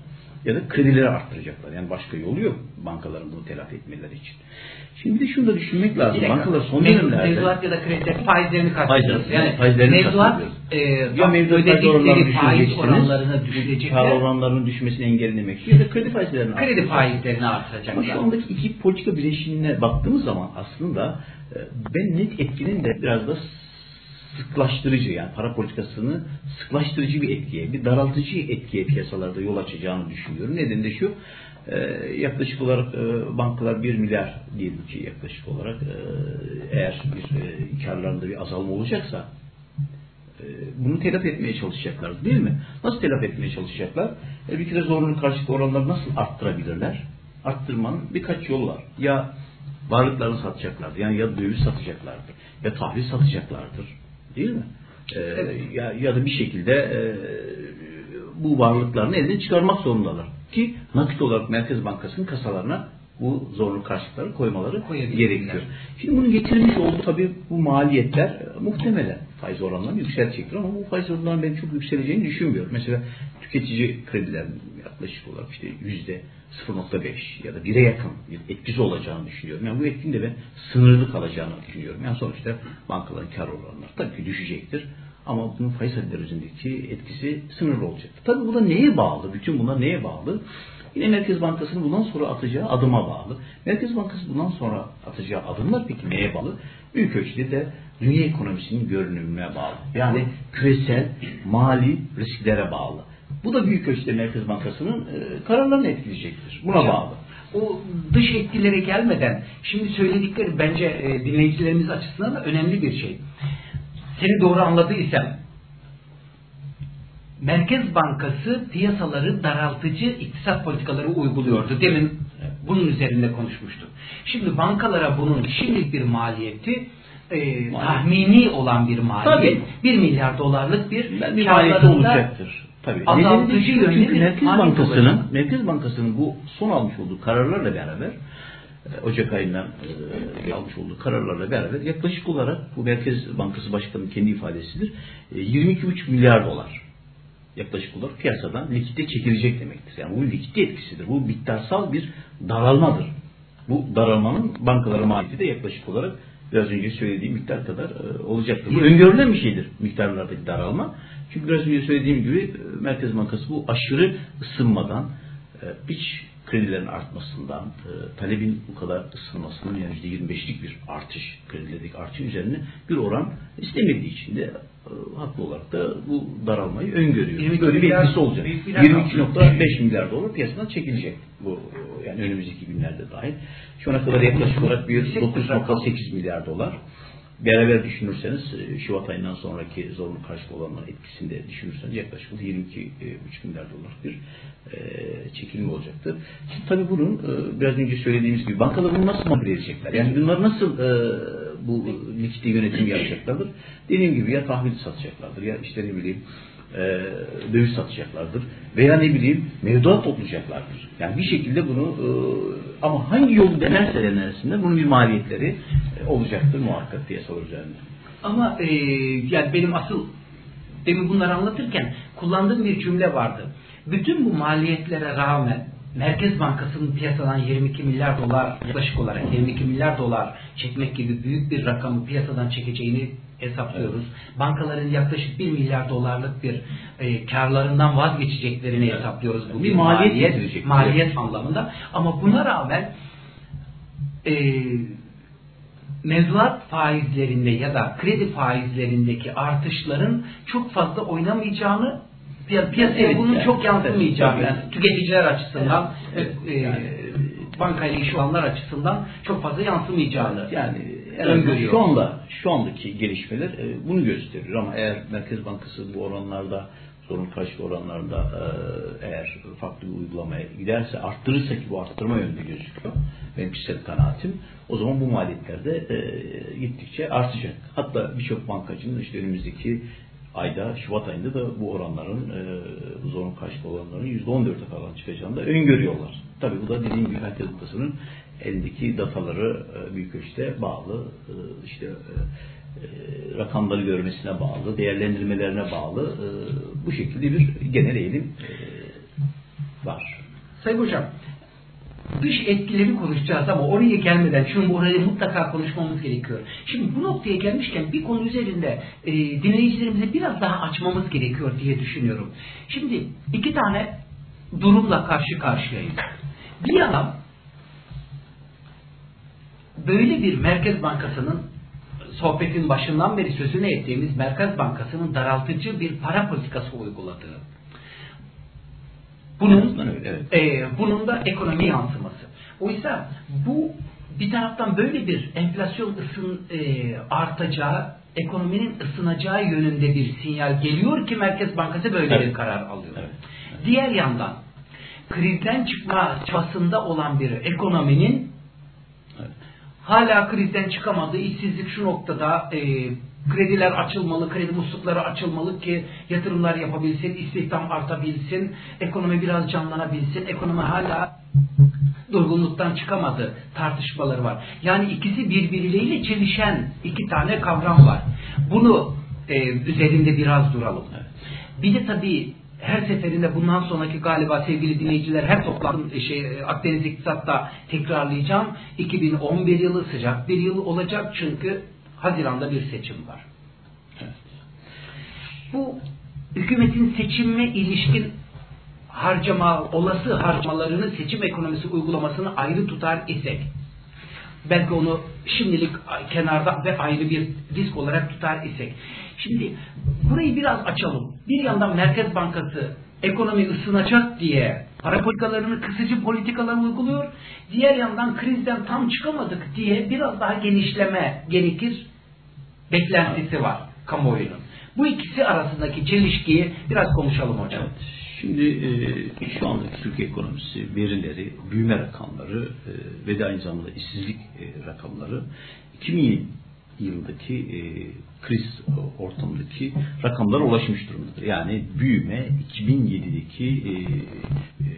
Speaker 2: ya da kredileri arttıracaklar. Yani başka yolu yok bankaların bunu telafi etmeleri için. Şimdi de şunu da düşünmek lazım.
Speaker 1: Dakika.
Speaker 2: Bankalar son dönemlerde
Speaker 1: Mevduat ya da kredi faizlerini.
Speaker 2: Faizler,
Speaker 1: Yani
Speaker 2: faizlerini
Speaker 1: mevduat
Speaker 2: kastediyoruz.
Speaker 1: e,
Speaker 2: ya mevduat faiz oranlarını
Speaker 1: faiz oranlarını
Speaker 2: kar
Speaker 1: düşürecekler.
Speaker 2: oranlarının düşmesini engellemek ya da kredi faizlerini
Speaker 1: Kredi faizlerini artıracaklar.
Speaker 2: şu andaki iki politika bileşimine baktığımız zaman aslında e, ben net etkinin de biraz da sıklaştırıcı yani para politikasını sıklaştırıcı bir etkiye, bir daraltıcı etkiye piyasalarda yol açacağını düşünüyorum. Nedeni de şu, e, yaklaşık olarak e, bankalar 1 milyar diyelim ki yaklaşık olarak e, eğer bir karlarında bir azalma olacaksa bunu telafi etmeye çalışacaklar değil mi? Nasıl telafi etmeye çalışacaklar? Bir kere zorunlu karşılık oranları nasıl arttırabilirler? Arttırmanın birkaç yolu var. Ya varlıklarını satacaklardır. Yani ya döviz satacaklardır. Ya tahvil satacaklardır. Değil mi? E, ya, ya da bir şekilde e, bu varlıklarını elden çıkarmak zorundalar. Ki nakit olarak Merkez Bankası'nın kasalarına bu zorunlu karşılıkları koymaları gerekiyor. Şimdi bunun getirmiş olduğu tabii bu maliyetler e, muhtemelen faiz oranlarını yükseltecektir ama bu faiz oranlarının ben çok yükseleceğini düşünmüyorum. Mesela tüketici kredilerinin yaklaşık olarak işte yüzde 0.5 ya da 1'e yakın bir etkisi olacağını düşünüyorum. Yani bu etkinin de ben sınırlı kalacağını düşünüyorum. Yani sonuçta bankaların kar oranları tabii ki düşecektir. Ama bunun faiz üzerindeki etkisi sınırlı olacaktır. Tabii bu da neye bağlı? Bütün bunlar neye bağlı? Yine Merkez Bankası'nın bundan sonra atacağı adıma bağlı. Merkez Bankası bundan sonra atacağı adımlar peki neye bağlı? Büyük ölçüde de dünya ekonomisinin görünümüne bağlı. Yani küresel mali risklere bağlı. Bu da büyük ölçüde Merkez Bankası'nın e, kararlarını etkileyecektir. Buna
Speaker 1: Hocam,
Speaker 2: bağlı.
Speaker 1: O dış etkilere gelmeden şimdi söyledikleri bence e, dinleyicilerimiz açısından da önemli bir şey. Seni doğru anladıysam Merkez Bankası piyasaları daraltıcı iktisat politikaları uyguluyordu. Demin bunun üzerinde konuşmuştuk. Şimdi bankalara bunun şimdilik bir maliyeti e, tahmini olan bir maliyet. 1 milyar dolarlık bir
Speaker 2: Ben bir maliyeti olacaktır. Tabii.
Speaker 1: azaltıcı yönlü
Speaker 2: Merkez Bankası'nın
Speaker 1: olacak.
Speaker 2: Merkez Bankası'nın bu son almış olduğu kararlarla beraber e, Ocak ayından e, almış olduğu kararlarla beraber yaklaşık olarak bu Merkez Bankası Başkanı'nın kendi ifadesidir. E, 22,5 milyar dolar yaklaşık olarak piyasadan likitte çekilecek demektir. Yani bu likitte etkisidir. Bu miktarsal bir daralmadır. Bu daralmanın bankalara maliyeti de yaklaşık olarak biraz önce söylediğim miktar kadar e, olacaktır. Bu öngörülen bir şeydir miktarlardaki daralma. Çünkü biraz önce söylediğim gibi e, Merkez Bankası bu aşırı ısınmadan e, iç kredilerin artmasından, talebin bu kadar ısınmasının yani %25'lik bir artış, kredilerdeki artışın üzerine bir oran istemediği için de haklı olarak da bu daralmayı öngörüyor.
Speaker 1: 22
Speaker 2: Böyle bir etkisi olacak.
Speaker 1: büyük bir rakam.
Speaker 2: 22.5 milyar dolar piyasadan çekilecek. Bu yani önümüzdeki günlerde dahil. Şu ana kadar yaklaşık olarak bir
Speaker 1: Yüksek bir rakam.
Speaker 2: 9.8 milyar dolar. Beraber düşünürseniz e, Şubat ayından sonraki zorunlu karşılık olanların etkisinde düşünürseniz yaklaşık 22,5 milyar dolar bir e, çekilme olacaktır. Şimdi tabii bunun e, biraz önce söylediğimiz gibi bankalar bunu nasıl manipüle edecekler? Yani bunlar nasıl e, bu likidite yönetimi yapacaklardır? Dediğim gibi ya tahvil satacaklardır ya işte ne bileyim e, döviz satacaklardır veya ne bileyim mevduat toplayacaklardır. Yani bir şekilde bunu e, ama hangi yolu denerse denersin bunun bir maliyetleri e, olacaktır muhakkak piyasalar üzerinde.
Speaker 1: Ama e, yani benim asıl demin bunları anlatırken kullandığım bir cümle vardı. Bütün bu maliyetlere rağmen Merkez Bankası'nın piyasadan 22 milyar dolar yaklaşık olarak 22 milyar dolar çekmek gibi büyük bir rakamı piyasadan çekeceğini hesaplıyoruz. Bankaların yaklaşık 1 milyar dolarlık bir e, karlarından vazgeçeceklerini hesaplıyoruz. Bu
Speaker 2: Bir maliyet getirecek.
Speaker 1: maliyet anlamında. Ama buna rağmen e, mevduat faizlerinde ya da kredi faizlerindeki artışların çok fazla oynamayacağını piyasaya evet, bunun yani, çok yansımayacağını yani, tüketiciler açısından evet, e, yani, bankayla iş olanlar açısından çok fazla yansımayacağını
Speaker 2: yani öngörüyor. Şu anda şu andaki gelişmeler e, bunu gösteriyor ama eğer Merkez Bankası bu oranlarda sorun karşı oranlarda e, eğer farklı bir uygulamaya giderse arttırırsa ki bu arttırma yönünde gözüküyor benim kişisel kanaatim o zaman bu maliyetler de e, gittikçe artacak. Hatta birçok bankacının işte önümüzdeki ayda, Şubat ayında da bu oranların, e, bu zorun karşılık oranların %14'e falan çıkacağını da öngörüyorlar. Tabii bu da dediğim gibi Merkez Bankası'nın elindeki dataları e, büyük ölçüde bağlı, e, işte e, e, rakamları görmesine bağlı, değerlendirmelerine bağlı e, bu şekilde bir genel eğilim e, var.
Speaker 1: Sayın Hocam, dış etkileri konuşacağız ama oraya gelmeden şunu orayı mutlaka konuşmamız gerekiyor. Şimdi bu noktaya gelmişken bir konu üzerinde e, dinleyicilerimize biraz daha açmamız gerekiyor diye düşünüyorum. Şimdi iki tane durumla karşı karşıyayız. Bir yana böyle bir Merkez Bankası'nın sohbetin başından beri sözünü ettiğimiz Merkez Bankası'nın daraltıcı bir para politikası uyguladığı bunun, evet. e, bunun da ekonomi yansıması. Oysa bu bir taraftan böyle bir enflasyon ısın e, artacağı, ekonominin ısınacağı yönünde bir sinyal geliyor ki Merkez Bankası böyle evet. bir karar alıyor. Evet. Evet. Diğer yandan krizden çıkma çabasında olan bir ekonominin evet. hala krizden çıkamadığı işsizlik şu noktada e, Krediler açılmalı, kredi muslukları açılmalı ki yatırımlar yapabilsin, istihdam artabilsin, ekonomi biraz canlanabilsin. Ekonomi hala durgunluktan çıkamadı tartışmaları var. Yani ikisi birbirleriyle çelişen iki tane kavram var. Bunu e, üzerinde biraz duralım. Bir de tabii her seferinde bundan sonraki galiba sevgili dinleyiciler her toplantım e, şey Akdeniz İktisat'ta tekrarlayacağım. 2011 yılı sıcak bir yıl olacak çünkü Haziran'da bir seçim var. Evet. Bu hükümetin seçime ilişkin harcama, olası harcamalarını seçim ekonomisi uygulamasını ayrı tutar isek, belki onu şimdilik kenarda ve ayrı bir risk olarak tutar isek. Şimdi burayı biraz açalım. Bir yandan Merkez Bankası ekonomi ısınacak diye para politikalarını, kısıcı politikalar uyguluyor. Diğer yandan krizden tam çıkamadık diye biraz daha genişleme gerekir beklentisi var kamuoyunun. Bu ikisi arasındaki çelişkiyi biraz konuşalım hocam. Evet.
Speaker 2: Şimdi e, şu andaki Türkiye ekonomisi verileri, büyüme rakamları e, ve de aynı zamanda işsizlik e, rakamları 2000 yıldaki e, kriz ortamındaki rakamlara ulaşmış durumdadır. Yani büyüme 2007'deki e, e,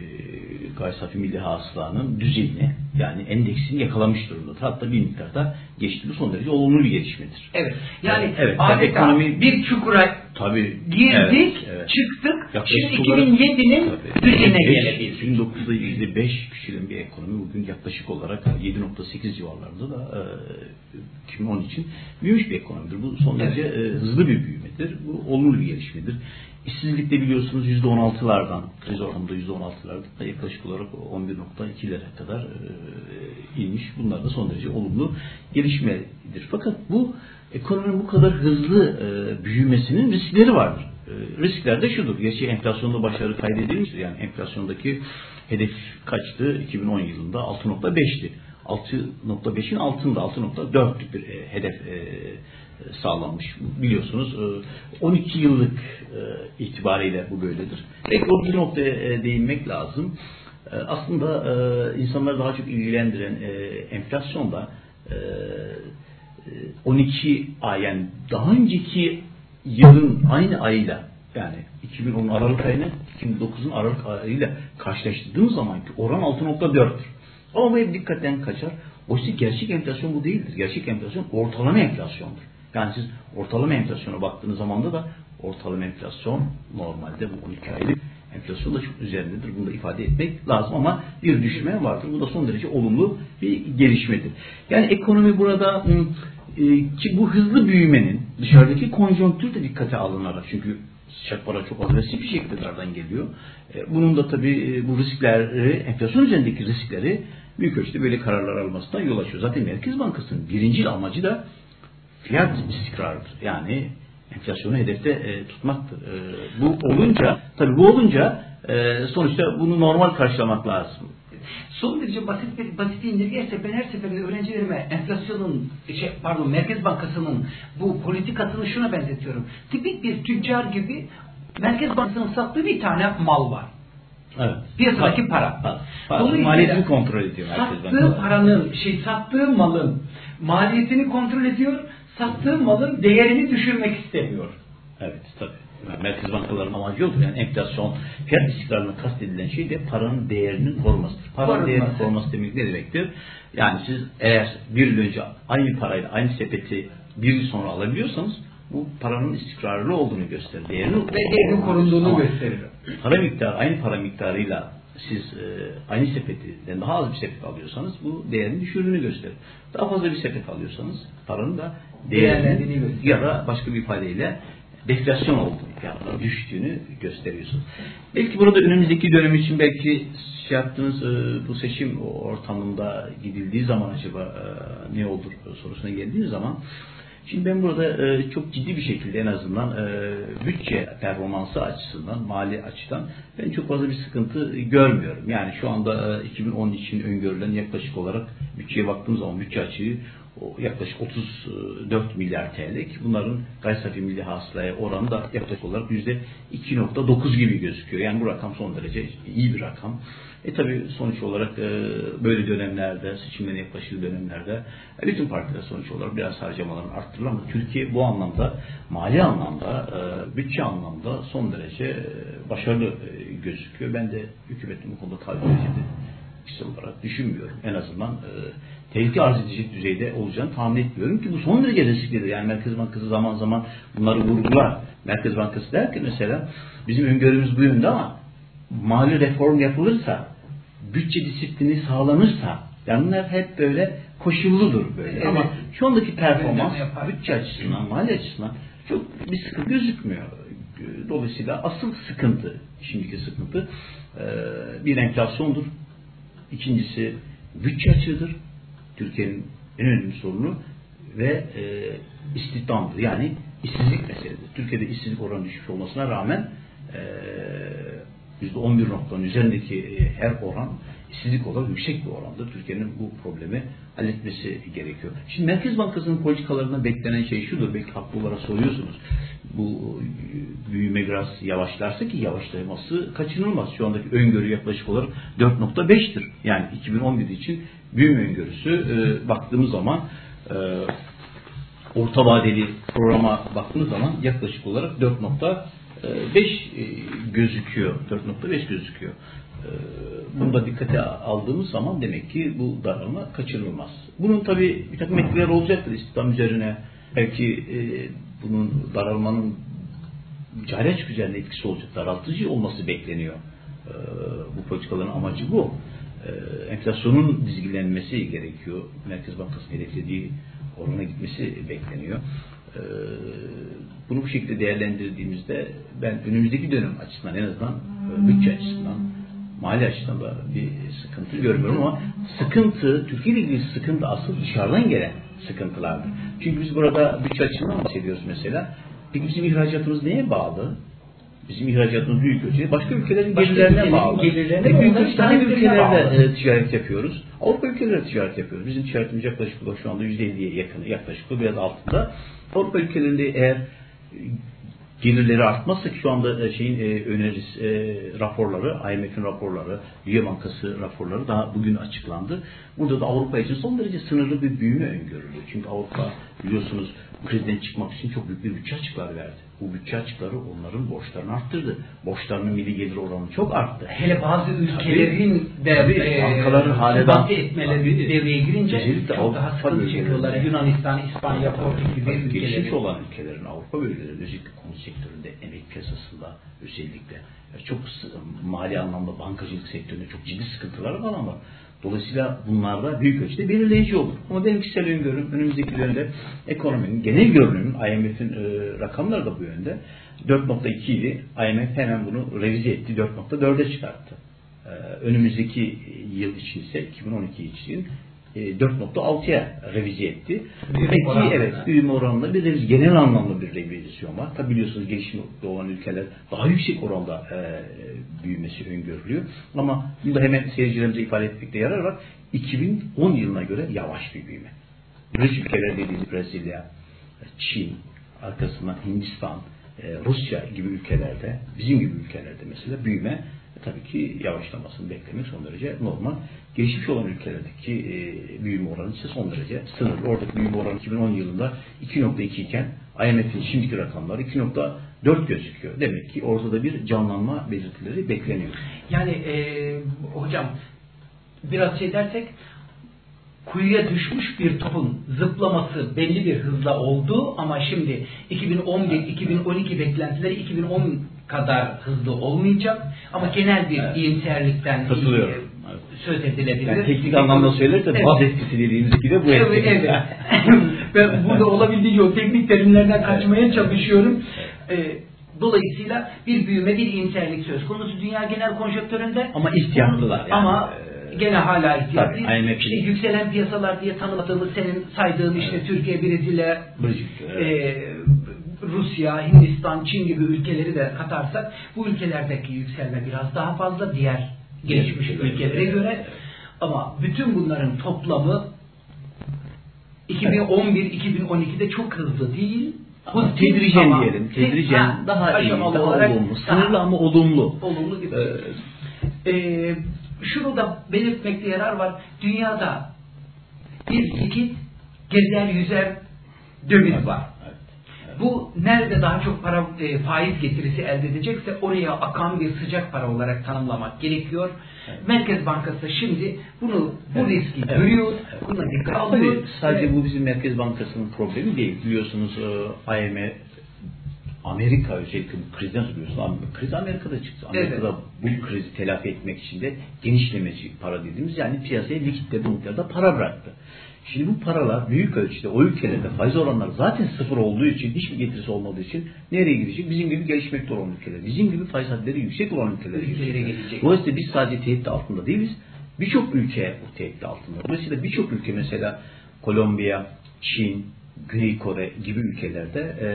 Speaker 2: gayri safi milli hasılanın düzeyine yani endeksini yakalamış durumdadır. Hatta bir miktarda geçti. Bu son derece olumlu bir gelişmedir.
Speaker 1: Evet. Yani, yani evet, adeta ekonomi bir çukura
Speaker 2: tabii,
Speaker 1: girdik, evet, evet. çıktık. Yaklaşık Şimdi 2007'nin düzeyine gelebildik.
Speaker 2: 2009'da %5 küçülen bir ekonomi bugün yaklaşık olarak 7.8 civarlarında da e, 2010 için büyümüş bir ekonomidir. Bu son derece evet. e, hızlı bir büyümedir. Bu olumlu bir gelişmedir. İşsizlik de biliyorsunuz %16'lardan, kriz ortamında %16'lardan yaklaşık olarak 11.2'lere kadar e, inmiş. Bunlar da son derece olumlu gelişmedir. Fakat bu ekonominin bu kadar hızlı e, büyümesinin riskleri vardır. E, riskler de şudur. Gerçi enflasyonda başarı kaydedilmiştir. Yani enflasyondaki hedef kaçtı? 2010 yılında 6.5'ti. 6.5'in altında 6.4'lük bir e, hedef sağlanmış. Biliyorsunuz 12 e, yıllık itibariyle bu böyledir. Peki o bir noktaya değinmek lazım. Aslında insanları daha çok ilgilendiren enflasyonda 12 ay yani daha önceki yılın aynı ayıyla yani 2010'un Aralık ayını 2009'un Aralık ayıyla karşılaştırdığımız zaman ki oran 6.4'tür. Ama bu hep dikkatten kaçar. Oysa gerçek enflasyon bu değildir. Gerçek enflasyon ortalama enflasyondur. Yani siz ortalama enflasyona baktığınız zaman da ortalama enflasyon normalde bu 12 aylık enflasyon da çok üzerindedir. Bunu da ifade etmek lazım ama bir düşme vardır. Bu da son derece olumlu bir gelişmedir. Yani ekonomi burada e, ki bu hızlı büyümenin dışarıdaki konjonktür de dikkate alınarak çünkü sıcak para çok agresif bir şekilde dışarıdan geliyor. E, bunun da tabii e, bu riskleri, enflasyon üzerindeki riskleri büyük ölçüde böyle kararlar almasına yol açıyor. Zaten Merkez Bankası'nın birinci amacı da fiyat istikrarıdır. Yani enflasyonu hedefte e, tutmaktır. E, bu olunca, tabii bu olunca e, sonuçta bunu normal karşılamak lazım.
Speaker 1: Son derece basit bir basit indirgerse ben her seferinde öğrencilerime enflasyonun şey, pardon Merkez Bankası'nın bu politikasını şuna benzetiyorum. Tipik bir tüccar gibi Merkez Bankası'nın sattığı bir tane mal var.
Speaker 2: Evet.
Speaker 1: Piyasadaki para.
Speaker 2: Maliyetini kontrol ediyor Merkez
Speaker 1: Sattığı paranın, şey sattığı malın maliyetini kontrol ediyor. Sattığı malın değerini düşürmek istemiyor.
Speaker 2: Evet tabii. Yani Merkez bankalarının amacı yoktur. Yani enflasyon, fiyat istikrarına kastedilen şey de paranın değerinin korumasıdır. Paranın
Speaker 1: Korunması.
Speaker 2: değerinin koruması demek ne demektir? Yani siz eğer bir yıl önce aynı parayla aynı sepeti bir yıl sonra alabiliyorsanız bu paranın istikrarlı olduğunu gösterir. Değerinin,
Speaker 1: Ve değerinin korunduğunu gösterir.
Speaker 2: Para miktarı, aynı para miktarıyla siz e, aynı sepetten daha az bir sepet alıyorsanız bu değerini düşürdüğünü gösterir. Daha fazla bir sepet alıyorsanız paranın da
Speaker 1: Değerlendiğini
Speaker 2: değerinin ya da başka bir ifadeyle deflasyon olduğunu, yani düştüğünü gösteriyorsunuz. Belki burada önümüzdeki dönem için belki şey yaptığınız e, bu seçim ortamında gidildiği zaman acaba e, ne olur sorusuna geldiğiniz zaman Şimdi ben burada e, çok ciddi bir şekilde en azından e, bütçe performansı açısından, mali açıdan ben çok fazla bir sıkıntı görmüyorum. Yani şu anda e, 2010 için öngörülen yaklaşık olarak bütçeye baktığım zaman bütçe açığı yaklaşık 34 milyar TL. ki Bunların gayri safi milli hasılaya oranı da yaklaşık olarak %2.9 gibi gözüküyor. Yani bu rakam son derece iyi bir rakam. E tabi sonuç olarak e, böyle dönemlerde, seçimlerin yaklaşık dönemlerde e, bütün partiler sonuç olarak biraz harcamalarını arttırırlar ama Türkiye bu anlamda, mali anlamda, e, bütçe anlamda son derece başarılı gözüküyor. Ben de hükümetin bu konuda tabi edeceğini kişisel olarak düşünmüyorum. En azından tehlike arz edecek düzeyde olacağını tahmin etmiyorum ki bu son derece risklidir. Yani Merkez Bankası zaman zaman bunları vurgular. Merkez Bankası der ki mesela bizim öngörümüz bu yönde ama mali reform yapılırsa, bütçe disiplini sağlanırsa, yani bunlar hep böyle koşulludur böyle.
Speaker 1: Evet.
Speaker 2: Ama şu andaki performans bütçe açısından, mali açısından çok bir sıkıntı gözükmüyor. Dolayısıyla asıl sıkıntı, şimdiki sıkıntı bir enflasyondur. İkincisi bütçe açığıdır. Türkiye'nin en önemli sorunu ve e, istihdamdır. Yani işsizlik meselesidir. Türkiye'de işsizlik oranı düşük olmasına rağmen e, %11 noktanın üzerindeki e, her oran işsizlik olarak yüksek bir orandır. Türkiye'nin bu problemi halletmesi gerekiyor. Şimdi Merkez Bankası'nın politikalarından beklenen şey şudur. Belki haklı olarak soruyorsunuz. Bu e, büyüme biraz yavaşlarsa ki yavaşlaması kaçınılmaz. Şu andaki öngörü yaklaşık olarak 4.5'tir. Yani 2011 için büyüme öngörüsü e, baktığımız zaman e, orta vadeli programa baktığımız zaman yaklaşık olarak 4.5 e, gözüküyor. 4.5 gözüküyor. E, Bunu da dikkate aldığımız zaman demek ki bu daralma kaçırılmaz. Bunun tabi bir takım etkiler olacaktır istihdam üzerine. Belki e, bunun daralmanın açık üzerinde etkisi olacak. Daraltıcı olması bekleniyor. E, Bu politikaların amacı bu. Enflasyonun dizgilenmesi gerekiyor. Merkez Bankası'nın hedeflediği orana gitmesi bekleniyor. Ee, Bunu bu şekilde değerlendirdiğimizde ben önümüzdeki dönem açısından en azından e, bütçe açısından mali açıdan da bir sıkıntı görmüyorum ama sıkıntı, Türkiye ile ilgili sıkıntı asıl dışarıdan gelen sıkıntılardır. Çünkü biz burada bütçe açısından bahsediyoruz mesela. Peki bizim ihracatımız neye bağlı? Bizim ihracatımız büyük ölçüde başka ülkelerin
Speaker 1: Başka
Speaker 2: gelirlerine
Speaker 1: ülkelerin
Speaker 2: bağlı.
Speaker 1: gelirlerine
Speaker 2: ülkelerde
Speaker 1: bağlı.
Speaker 2: e, ticaret yapıyoruz? Avrupa ülkeleri ticaret yapıyoruz. Bizim ticaretimiz yaklaşık olarak şu anda %50'ye yakın, yaklaşık olarak biraz altında. Avrupa ülkelerinde eğer e, gelirleri artmazsa ki şu anda e, şeyin e, önerisi e, raporları, IMF'in raporları, Dünya Bankası raporları daha bugün açıklandı. Burada da Avrupa için son derece sınırlı bir büyüme öngörülüyor. Çünkü Avrupa biliyorsunuz krizden çıkmak için çok büyük bir bütçe açıkları verdi. Bu bütçe açıkları onların borçlarını arttırdı. Borçlarının milli gelir oranı çok arttı.
Speaker 1: Hele bazı ülkelerin de
Speaker 2: Tabii,
Speaker 1: e,
Speaker 2: bankaların
Speaker 1: subvanse etmeleri devreye girince
Speaker 2: Kesinlikle
Speaker 1: çok daha
Speaker 2: Avrupa
Speaker 1: sıkıntı
Speaker 2: bölgeleri.
Speaker 1: çekiyorlar. Yunanistan, İspanya, Portekiz gibi
Speaker 2: Gelişmiş
Speaker 1: ülkeleri.
Speaker 2: olan ülkelerin Avrupa bölgeleri özellikle konu sektöründe, emek piyasasında özellikle e, çok mali anlamda bankacılık sektöründe çok ciddi sıkıntıları var. Dolayısıyla bunlar da büyük ölçüde belirleyici olur. Ama benim kişisel öngörüm önümüzdeki dönemde ekonominin genel görünümün IMF'in e, rakamları da bu yönde. 4.2 idi. IMF hemen bunu revize etti. 4.4'e çıkarttı. Ee, önümüzdeki yıl için ise 2012 için e, 4.6'ya revize etti. Peki evet büyüme oranında bir revize, genel anlamda bir revizyon var. Tabi biliyorsunuz gelişmekte olan ülkeler daha yüksek oranda e, büyümesi öngörülüyor. Ama bunu da hemen seyircilerimize ifade etmekte yarar var. 2010 yılına göre yavaş bir büyüme. Dış ülkeler dediğimiz Brezilya, Çin, arkasından Hindistan, e, Rusya gibi ülkelerde, bizim gibi ülkelerde mesela büyüme e, tabii ki yavaşlamasını beklemek son derece normal. Gelişmiş olan ülkelerdeki e, büyüme oranı ise son derece sınırlı. Oradaki büyüme oranı 2010 yılında 2.2 iken IMF'in şimdiki rakamları 2.4 gözüküyor. Demek ki orada da bir canlanma belirtileri bekleniyor.
Speaker 1: Yani e, hocam biraz şey dersek kuyuya düşmüş bir topun zıplaması belli bir hızla oldu ama şimdi 2011-2012 beklentileri 2010 kadar hızlı olmayacak ama genel bir evet. iyimserlikten
Speaker 2: Katılıyorum.
Speaker 1: söz edilebilir.
Speaker 2: Yani teknik anlamda söylerse evet. baz etkisi dediğimiz gibi de bu
Speaker 1: evet, etki. Evet. [laughs] ben burada olabildiğince o teknik terimlerden kaçmaya çalışıyorum. Ee, Dolayısıyla bir büyüme, bir iyimserlik söz konusu dünya genel konjonktöründe.
Speaker 2: Ama ihtiyatlılar yani.
Speaker 1: Ama gene hala ihtiyatlıyız. İşte yükselen piyasalar diye tanımladığımız senin saydığın işte evet. Türkiye, Brezilya, evet. e, Rusya, Hindistan, Çin gibi ülkeleri de katarsak bu ülkelerdeki yükselme biraz daha fazla diğer gelişmiş ülkelere göre. Ama bütün bunların toplamı 2011-2012'de çok hızlı değil.
Speaker 2: Ama tedricen diyelim. Tedricen ha, daha iyi, daha olarak, olumlu. Sınırlı ama olumlu.
Speaker 1: Olumlu gibi. Ee, şunu da belirtmekte yarar var. Dünyada bir iki gezer yüzer döviz var. Bu nerede daha çok para e, faiz getirisi elde edecekse oraya akan bir sıcak para olarak tanımlamak gerekiyor. Evet. Merkez Bankası şimdi bunu bu evet. riski evet. görüyor. Evet. Buna dikkat alıyor.
Speaker 2: Sadece evet. bu bizim Merkez Bankası'nın problemi değil. Biliyorsunuz e, IMF Amerika özellikle bu krizden sonra kriz Amerika'da çıktı. Amerika'da evet. bu krizi telafi etmek için de genişlemeci para dediğimiz yani piyasaya likitte bu miktarda para bıraktı. Şimdi bu paralar büyük ölçüde o ülkelerde faiz oranları zaten sıfır olduğu için hiçbir getirisi olmadığı için nereye gidecek? Bizim gibi gelişmekte olan ülkeler. Bizim gibi faiz hadleri yüksek olan ülkelere gidecek. Dolayısıyla biz sadece tehdit altında değiliz. Birçok ülke bu tehdit altında. Dolayısıyla birçok ülke mesela Kolombiya, Çin, Güney Kore gibi ülkelerde e,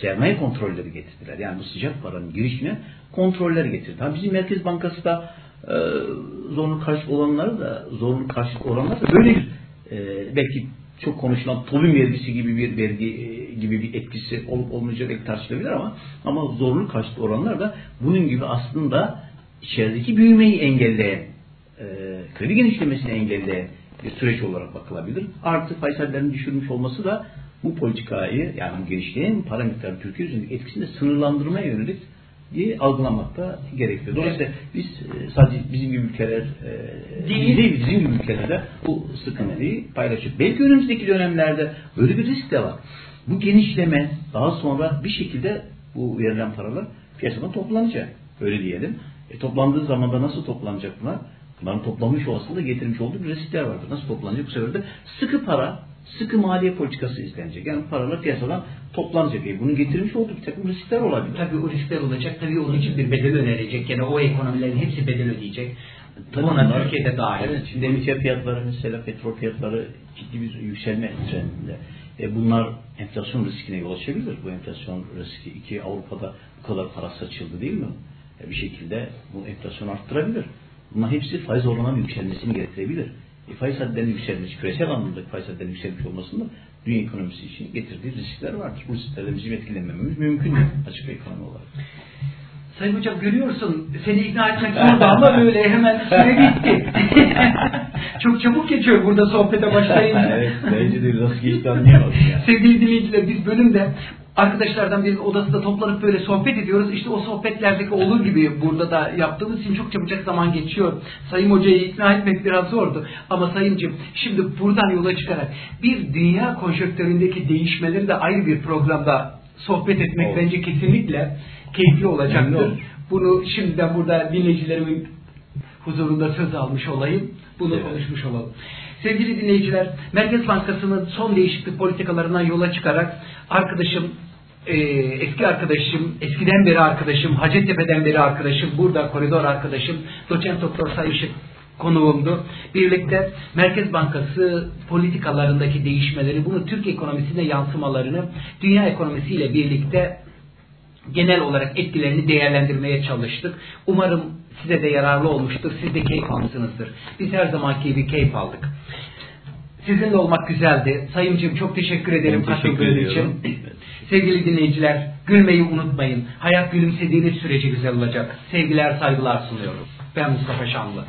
Speaker 2: sermaye kontrolleri getirdiler. Yani bu sıcak paranın girişine kontroller getirdi. Ha, bizim Merkez Bankası da e, zorunlu karşılık olanları da zorunlu karşılık oranlar da böyle bir e, belki çok konuşulan Tobin vergisi gibi bir vergi e, gibi bir etkisi olup olmayacak tartışılabilir ama ama zorunlu karşılık oranlar da bunun gibi aslında içerideki büyümeyi engelleyen e, kredi genişlemesini engelleyen bir süreç olarak bakılabilir. Artı faiz düşürmüş olması da bu politikayı yani genişleyen para miktarı Türkiye üzerindeki etkisini sınırlandırmaya yönelik diye algılamakta gerekiyor. Dolayısıyla biz e, sadece bizim gibi ülkeler e, değil, değil bizim gibi ülkelerde bu sıkıntıyı paylaşıyor. Belki önümüzdeki dönemlerde böyle bir risk de var. Bu genişleme daha sonra bir şekilde bu verilen paralar piyasadan toplanacak. Öyle diyelim. E, toplandığı zaman da nasıl toplanacak bunlar? Bunların toplanmış olmasında getirmiş olduğu bir riskler vardır. Nasıl toplanacak? Bu sefer de sıkı para sıkı maliye politikası izlenecek. Yani paralar piyasadan toplanacak. E bunu getirmiş olduğu bir takım riskler olabilir.
Speaker 1: Tabii o riskler olacak. Tabii onun için bir bedel önerecek. Yani o ekonomilerin hepsi bedel ödeyecek.
Speaker 2: Tabii Buna Türkiye'de dahil. Evet, şimdi emtia fiyatları mesela petrol fiyatları ciddi bir yükselme trendinde. E bunlar enflasyon riskine yol açabilir. Bu enflasyon riski iki Avrupa'da bu kadar para saçıldı değil mi? E bir şekilde bu enflasyon arttırabilir. Bunlar hepsi faiz oranının yükselmesini getirebilir e, faiz hadlerinin yükselmesi, küresel anlamda faiz hadlerinin yükselmiş olmasında dünya ekonomisi için getirdiği riskler vardır. Bu risklerle bizim etkilenmememiz mümkün değil açık ekonomi olarak.
Speaker 1: Sayın Hocam görüyorsun seni ikna etmek [laughs] zordu ama böyle hemen süre bitti. [laughs] Çok çabuk geçiyor burada sohbete başlayınca. [laughs]
Speaker 2: evet bence de nasıl geçti anlayamadım ya. [laughs]
Speaker 1: Sevgili dinleyiciler biz bölümde arkadaşlardan birinin odasında toplanıp böyle sohbet ediyoruz. İşte o sohbetlerdeki olur gibi burada da yaptığımız için çok çabucak zaman geçiyor. Sayın Hoca'yı ikna etmek biraz zordu. Ama Sayıncım şimdi buradan yola çıkarak bir dünya konjonktöründeki değişmeleri de ayrı bir programda sohbet etmek Olur. bence kesinlikle keyifli olacaktır. Bunu şimdiden burada dinleyicilerimin huzurunda söz almış olayım. Bunu evet. konuşmuş olalım. Sevgili dinleyiciler, Merkez Bankası'nın son değişiklik politikalarından yola çıkarak arkadaşım e, eski arkadaşım, eskiden beri arkadaşım, Hacettepe'den beri arkadaşım, burada koridor arkadaşım, doçent doktor Sayışık konuğumdu. Birlikte Merkez Bankası politikalarındaki değişmeleri, bunu Türk ekonomisine yansımalarını dünya ekonomisiyle birlikte genel olarak etkilerini değerlendirmeye çalıştık. Umarım size de yararlı olmuştur. Siz de keyif almışsınızdır. Biz her zamanki gibi keyif aldık. Sizinle olmak güzeldi. Sayımcığım çok teşekkür ederim
Speaker 2: Ben teşekkür
Speaker 1: katıldığın
Speaker 2: ediyorum.
Speaker 1: için. Sevgili dinleyiciler, gülmeyi unutmayın. Hayat gülümsediğiniz sürece güzel olacak. Sevgiler, saygılar sunuyorum. Ben Mustafa Şanlı.